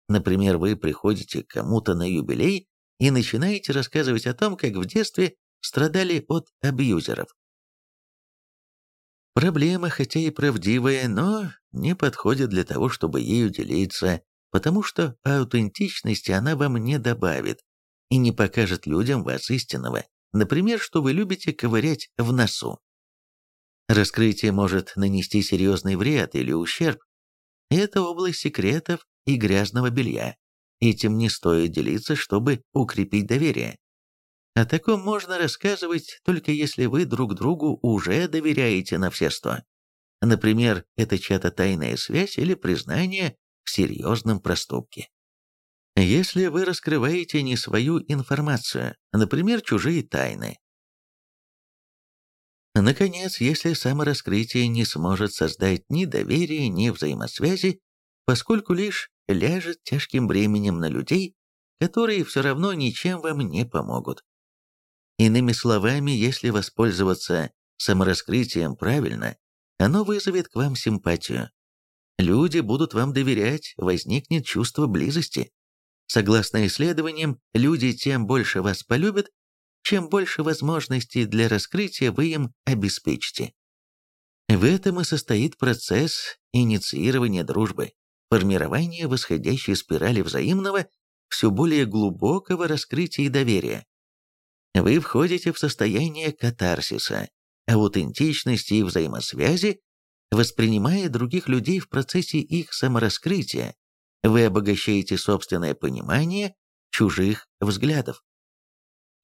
Например, вы приходите к кому-то на юбилей и начинаете рассказывать о том, как в детстве страдали от абьюзеров. Проблема, хотя и правдивая, но не подходит для того, чтобы ею делиться, потому что аутентичности она вам не добавит и не покажет людям вас истинного, например, что вы любите ковырять в носу. Раскрытие может нанести серьезный вред или ущерб. Это область секретов и грязного белья. Этим не стоит делиться, чтобы укрепить доверие. О таком можно рассказывать, только если вы друг другу уже доверяете на все сто. Например, это чья-то тайная связь или признание в серьезном проступке. Если вы раскрываете не свою информацию, например, чужие тайны. Наконец, если самораскрытие не сможет создать ни доверия, ни взаимосвязи, поскольку лишь ляжет тяжким бременем на людей, которые все равно ничем вам не помогут. Иными словами, если воспользоваться самораскрытием правильно, оно вызовет к вам симпатию. Люди будут вам доверять, возникнет чувство близости. Согласно исследованиям, люди тем больше вас полюбят, чем больше возможностей для раскрытия вы им обеспечите. В этом и состоит процесс инициирования дружбы, формирования восходящей спирали взаимного, все более глубокого раскрытия и доверия. Вы входите в состояние катарсиса, аутентичности и взаимосвязи, воспринимая других людей в процессе их самораскрытия, вы обогащаете собственное понимание чужих взглядов.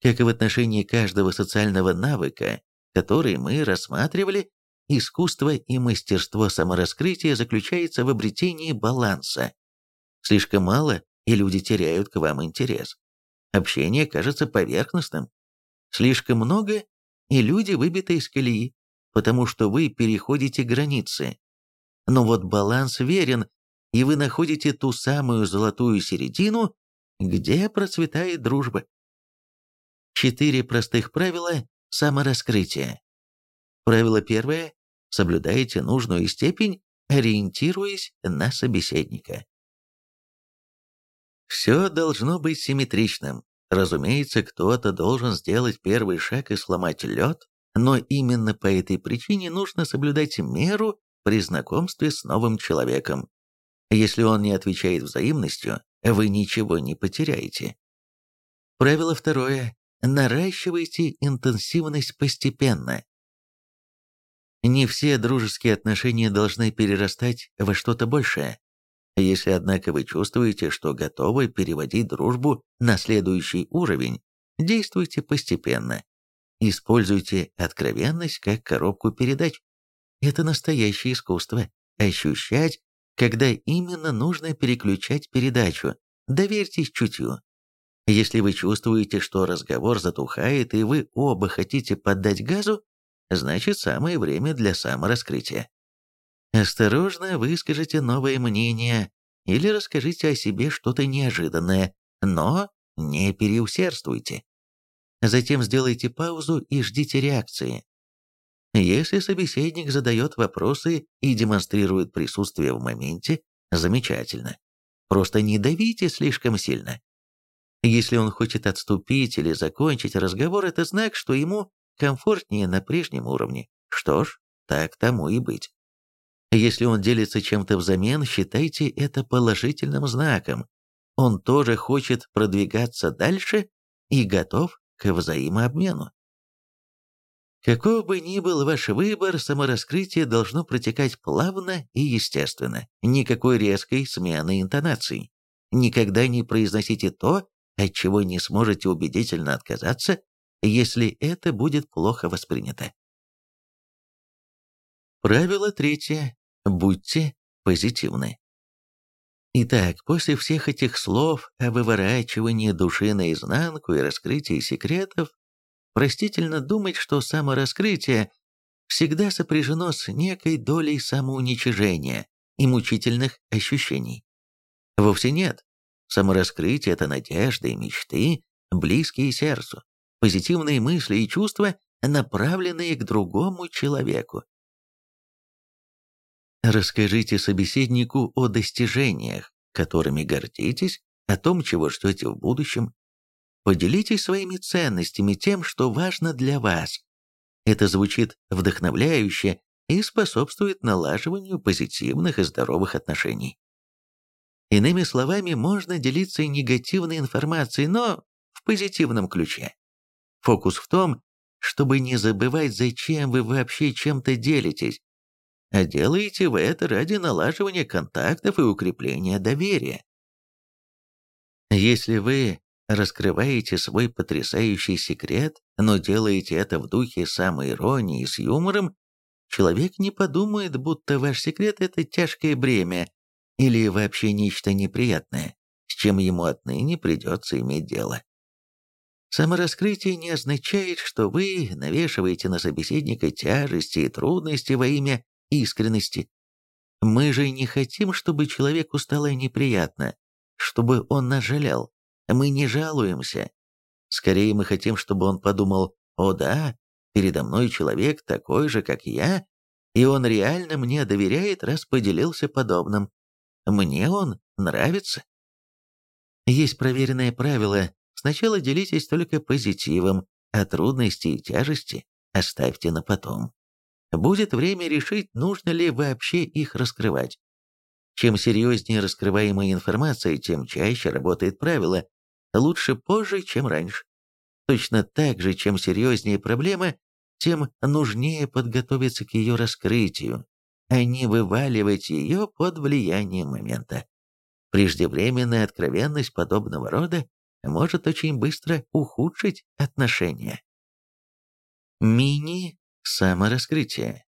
Как и в отношении каждого социального навыка, который мы рассматривали, искусство и мастерство самораскрытия заключается в обретении баланса. Слишком мало, и люди теряют к вам интерес. Общение кажется поверхностным. Слишком много, и люди выбиты из колеи, потому что вы переходите границы. Но вот баланс верен, и вы находите ту самую золотую середину, где процветает дружба. Четыре простых правила самораскрытия. Правило первое. Соблюдайте нужную степень, ориентируясь на собеседника. Все должно быть симметричным. Разумеется, кто-то должен сделать первый шаг и сломать лед, но именно по этой причине нужно соблюдать меру при знакомстве с новым человеком. Если он не отвечает взаимностью, вы ничего не потеряете. Правило второе. Наращивайте интенсивность постепенно. Не все дружеские отношения должны перерастать во что-то большее. Если, однако, вы чувствуете, что готовы переводить дружбу на следующий уровень, действуйте постепенно. Используйте откровенность как коробку передач. Это настоящее искусство – ощущать когда именно нужно переключать передачу. Доверьтесь чутью. Если вы чувствуете, что разговор затухает и вы оба хотите поддать газу, значит самое время для самораскрытия. Осторожно выскажите новое мнение или расскажите о себе что-то неожиданное, но не переусердствуйте. Затем сделайте паузу и ждите реакции. Если собеседник задает вопросы и демонстрирует присутствие в моменте, замечательно. Просто не давите слишком сильно. Если он хочет отступить или закончить разговор, это знак, что ему комфортнее на прежнем уровне. Что ж, так тому и быть. Если он делится чем-то взамен, считайте это положительным знаком. Он тоже хочет продвигаться дальше и готов к взаимообмену. Каков бы ни был ваш выбор, самораскрытие должно протекать плавно и естественно, никакой резкой смены интонаций. Никогда не произносите то, от чего не сможете убедительно отказаться, если это будет плохо воспринято. Правило третье. Будьте позитивны. Итак, после всех этих слов о выворачивании души наизнанку и раскрытии секретов, Простительно думать, что самораскрытие всегда сопряжено с некой долей самоуничижения и мучительных ощущений. Вовсе нет. Самораскрытие – это надежды и мечты, близкие сердцу, позитивные мысли и чувства, направленные к другому человеку. Расскажите собеседнику о достижениях, которыми гордитесь, о том, чего ждете в будущем, Поделитесь своими ценностями, тем, что важно для вас. Это звучит вдохновляюще и способствует налаживанию позитивных и здоровых отношений. Иными словами, можно делиться негативной информацией, но в позитивном ключе. Фокус в том, чтобы не забывать, зачем вы вообще чем-то делитесь, а делаете вы это ради налаживания контактов и укрепления доверия. Если вы раскрываете свой потрясающий секрет, но делаете это в духе самоиронии и с юмором, человек не подумает, будто ваш секрет – это тяжкое бремя или вообще нечто неприятное, с чем ему отныне придется иметь дело. Самораскрытие не означает, что вы навешиваете на собеседника тяжести и трудности во имя искренности. Мы же не хотим, чтобы человеку стало неприятно, чтобы он нас жалел. Мы не жалуемся. Скорее мы хотим, чтобы он подумал, «О да, передо мной человек такой же, как я, и он реально мне доверяет, раз поделился подобным. Мне он нравится». Есть проверенное правило Сначала делитесь только позитивом, а трудности и тяжести оставьте на потом. Будет время решить, нужно ли вообще их раскрывать. Чем серьезнее раскрываемая информация, тем чаще работает правило «лучше позже, чем раньше». Точно так же, чем серьезнее проблема, тем нужнее подготовиться к ее раскрытию, а не вываливать ее под влиянием момента. Преждевременная откровенность подобного рода может очень быстро ухудшить отношения. Мини-самораскрытие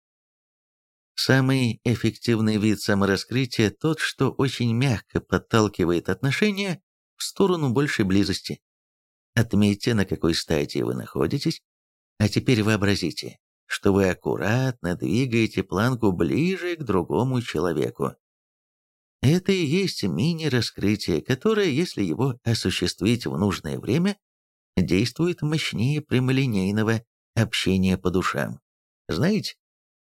Самый эффективный вид самораскрытия тот, что очень мягко подталкивает отношения в сторону большей близости. Отметьте, на какой стадии вы находитесь, а теперь вообразите, что вы аккуратно двигаете планку ближе к другому человеку. Это и есть мини-раскрытие, которое, если его осуществить в нужное время, действует мощнее прямолинейного общения по душам. Знаете,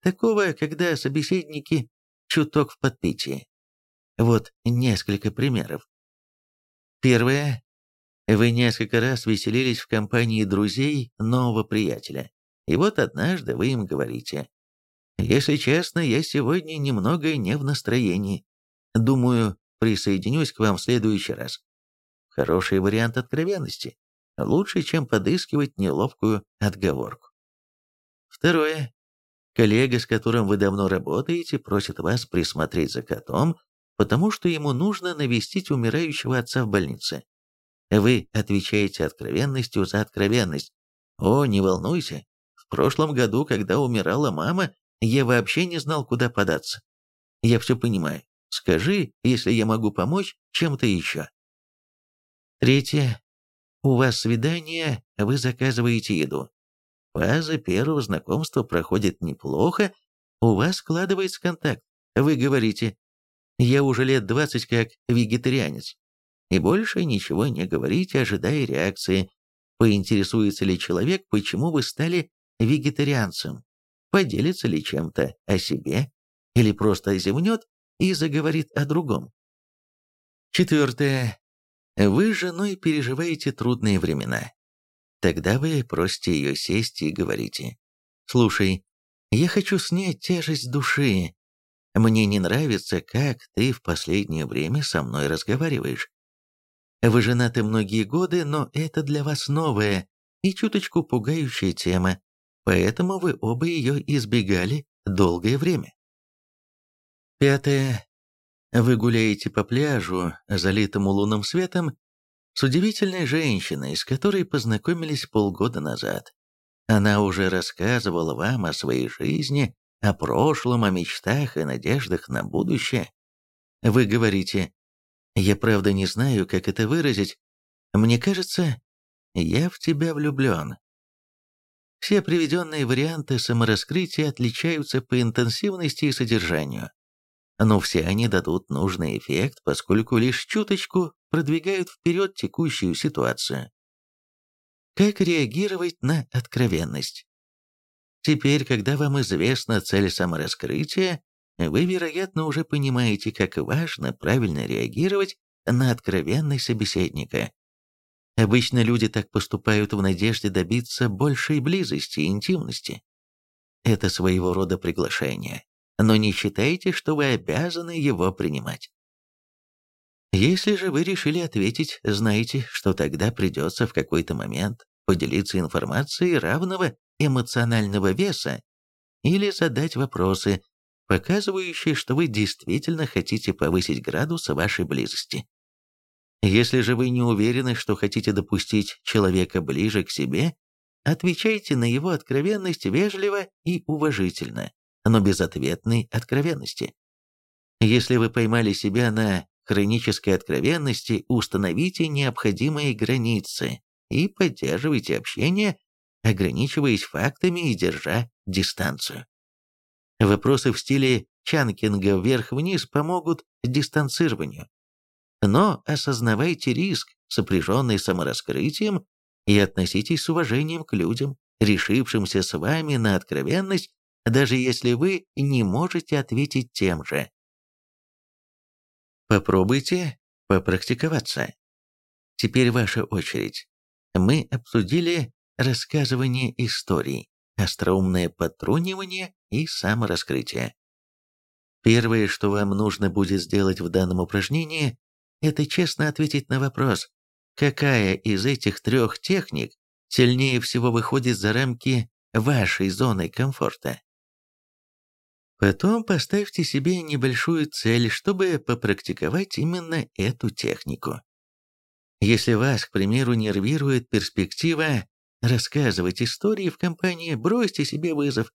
такого, когда собеседники чуток в подпитии. Вот несколько примеров. Первое. Вы несколько раз веселились в компании друзей нового приятеля. И вот однажды вы им говорите, «Если честно, я сегодня немного не в настроении. Думаю, присоединюсь к вам в следующий раз. Хороший вариант откровенности. Лучше, чем подыскивать неловкую отговорку. Второе. Коллега, с которым вы давно работаете, просит вас присмотреть за котом, потому что ему нужно навестить умирающего отца в больнице. Вы отвечаете откровенностью за откровенность. «О, не волнуйся. В прошлом году, когда умирала мама, я вообще не знал, куда податься. Я все понимаю. Скажи, если я могу помочь чем-то еще. Третье. У вас свидание, вы заказываете еду. Фаза первого знакомства проходит неплохо, у вас складывается контакт. Вы говорите, я уже лет 20 как вегетарианец. И больше ничего не говорите, ожидая реакции. Поинтересуется ли человек, почему вы стали вегетарианцем? Поделится ли чем-то о себе? Или просто зевнет и заговорит о другом. Четвертое. Вы с женой переживаете трудные времена. Тогда вы просите ее сесть и говорите. «Слушай, я хочу снять тяжесть души. Мне не нравится, как ты в последнее время со мной разговариваешь. Вы женаты многие годы, но это для вас новая и чуточку пугающая тема, поэтому вы оба ее избегали долгое время. Пятое. Вы гуляете по пляжу, залитому лунным светом, с удивительной женщиной, с которой познакомились полгода назад. Она уже рассказывала вам о своей жизни, о прошлом, о мечтах и надеждах на будущее. Вы говорите, «Я правда не знаю, как это выразить. Мне кажется, я в тебя влюблен». Все приведенные варианты самораскрытия отличаются по интенсивности и содержанию но все они дадут нужный эффект, поскольку лишь чуточку продвигают вперед текущую ситуацию. Как реагировать на откровенность? Теперь, когда вам известна цель самораскрытия, вы, вероятно, уже понимаете, как важно правильно реагировать на откровенность собеседника. Обычно люди так поступают в надежде добиться большей близости и интимности. Это своего рода приглашение но не считайте, что вы обязаны его принимать. Если же вы решили ответить, знайте, что тогда придется в какой-то момент поделиться информацией равного эмоционального веса или задать вопросы, показывающие, что вы действительно хотите повысить градус вашей близости. Если же вы не уверены, что хотите допустить человека ближе к себе, отвечайте на его откровенность вежливо и уважительно но без ответной откровенности. Если вы поймали себя на хронической откровенности, установите необходимые границы и поддерживайте общение, ограничиваясь фактами и держа дистанцию. Вопросы в стиле чанкинга вверх-вниз помогут дистанцированию. Но осознавайте риск, сопряженный самораскрытием, и относитесь с уважением к людям, решившимся с вами на откровенность, даже если вы не можете ответить тем же. Попробуйте попрактиковаться. Теперь ваша очередь. Мы обсудили рассказывание историй, остроумное подтрунивание и самораскрытие. Первое, что вам нужно будет сделать в данном упражнении, это честно ответить на вопрос, какая из этих трех техник сильнее всего выходит за рамки вашей зоны комфорта. Потом поставьте себе небольшую цель, чтобы попрактиковать именно эту технику. Если вас, к примеру, нервирует перспектива рассказывать истории в компании, бросьте себе вызов.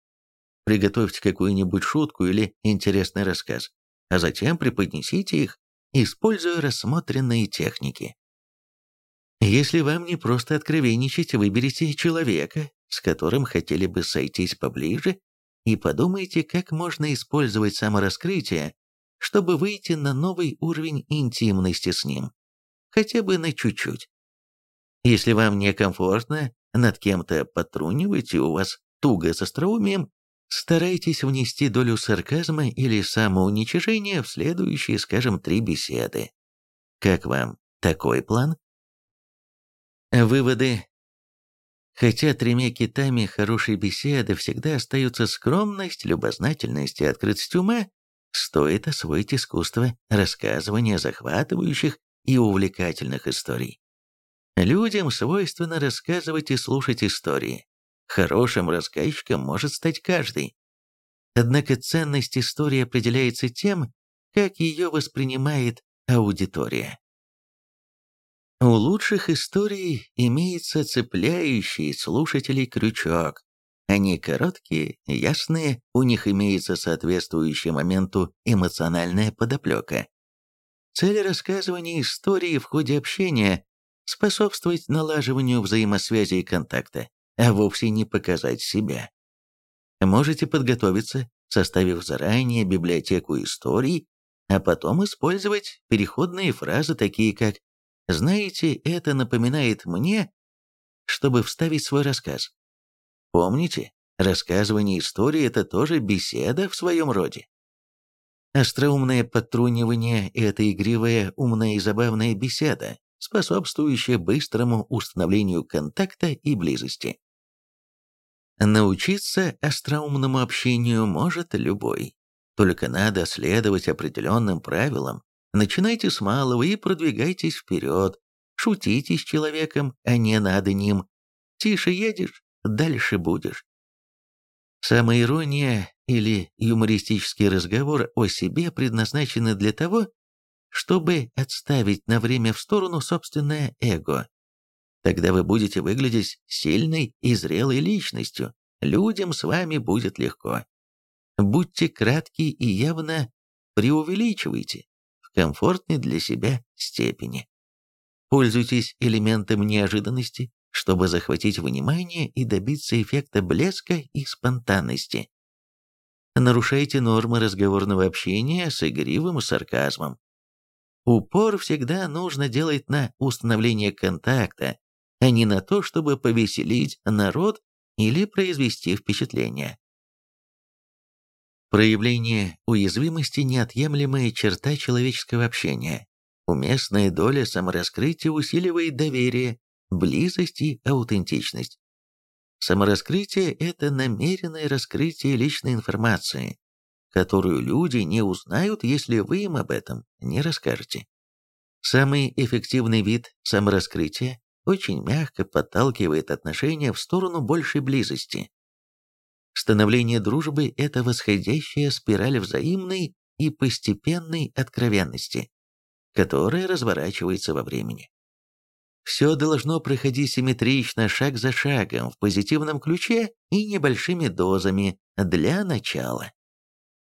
Приготовьте какую-нибудь шутку или интересный рассказ, а затем преподнесите их, используя рассмотренные техники. Если вам не просто откровенничать, выберите человека, с которым хотели бы сойтись поближе, и подумайте, как можно использовать самораскрытие, чтобы выйти на новый уровень интимности с ним, хотя бы на чуть-чуть. Если вам некомфортно над кем-то потрунивать и у вас туго с остроумием, старайтесь внести долю сарказма или самоуничижения в следующие, скажем, три беседы. Как вам такой план? Выводы. Хотя тремя китами хорошей беседы всегда остаются скромность, любознательность и открытость ума, стоит освоить искусство рассказывания захватывающих и увлекательных историй. Людям свойственно рассказывать и слушать истории. Хорошим рассказчиком может стать каждый. Однако ценность истории определяется тем, как ее воспринимает аудитория. У лучших историй имеется цепляющий слушателей крючок. Они короткие, ясные, у них имеется соответствующая моменту эмоциональная подоплека. Цель рассказывания истории в ходе общения – способствовать налаживанию взаимосвязи и контакта, а вовсе не показать себя. Можете подготовиться, составив заранее библиотеку историй, а потом использовать переходные фразы, такие как знаете, это напоминает мне, чтобы вставить свой рассказ. Помните, рассказывание истории – это тоже беседа в своем роде. Остроумное подтрунивание – это игривая, умная и забавная беседа, способствующая быстрому установлению контакта и близости. Научиться остроумному общению может любой, только надо следовать определенным правилам, Начинайте с малого и продвигайтесь вперед. Шутите с человеком, а не над ним. Тише едешь, дальше будешь. Самоирония или юмористический разговор о себе предназначены для того, чтобы отставить на время в сторону собственное эго. Тогда вы будете выглядеть сильной и зрелой личностью, людям с вами будет легко. Будьте кратки и явно преувеличивайте комфортной для себя степени. Пользуйтесь элементом неожиданности, чтобы захватить внимание и добиться эффекта блеска и спонтанности. Нарушайте нормы разговорного общения с игривым сарказмом. Упор всегда нужно делать на установление контакта, а не на то, чтобы повеселить народ или произвести впечатление. Проявление уязвимости – неотъемлемая черта человеческого общения. Уместная доля самораскрытия усиливает доверие, близость и аутентичность. Самораскрытие – это намеренное раскрытие личной информации, которую люди не узнают, если вы им об этом не расскажете. Самый эффективный вид самораскрытия очень мягко подталкивает отношения в сторону большей близости. Становление дружбы – это восходящая спираль взаимной и постепенной откровенности, которая разворачивается во времени. Все должно проходить симметрично, шаг за шагом, в позитивном ключе и небольшими дозами для начала.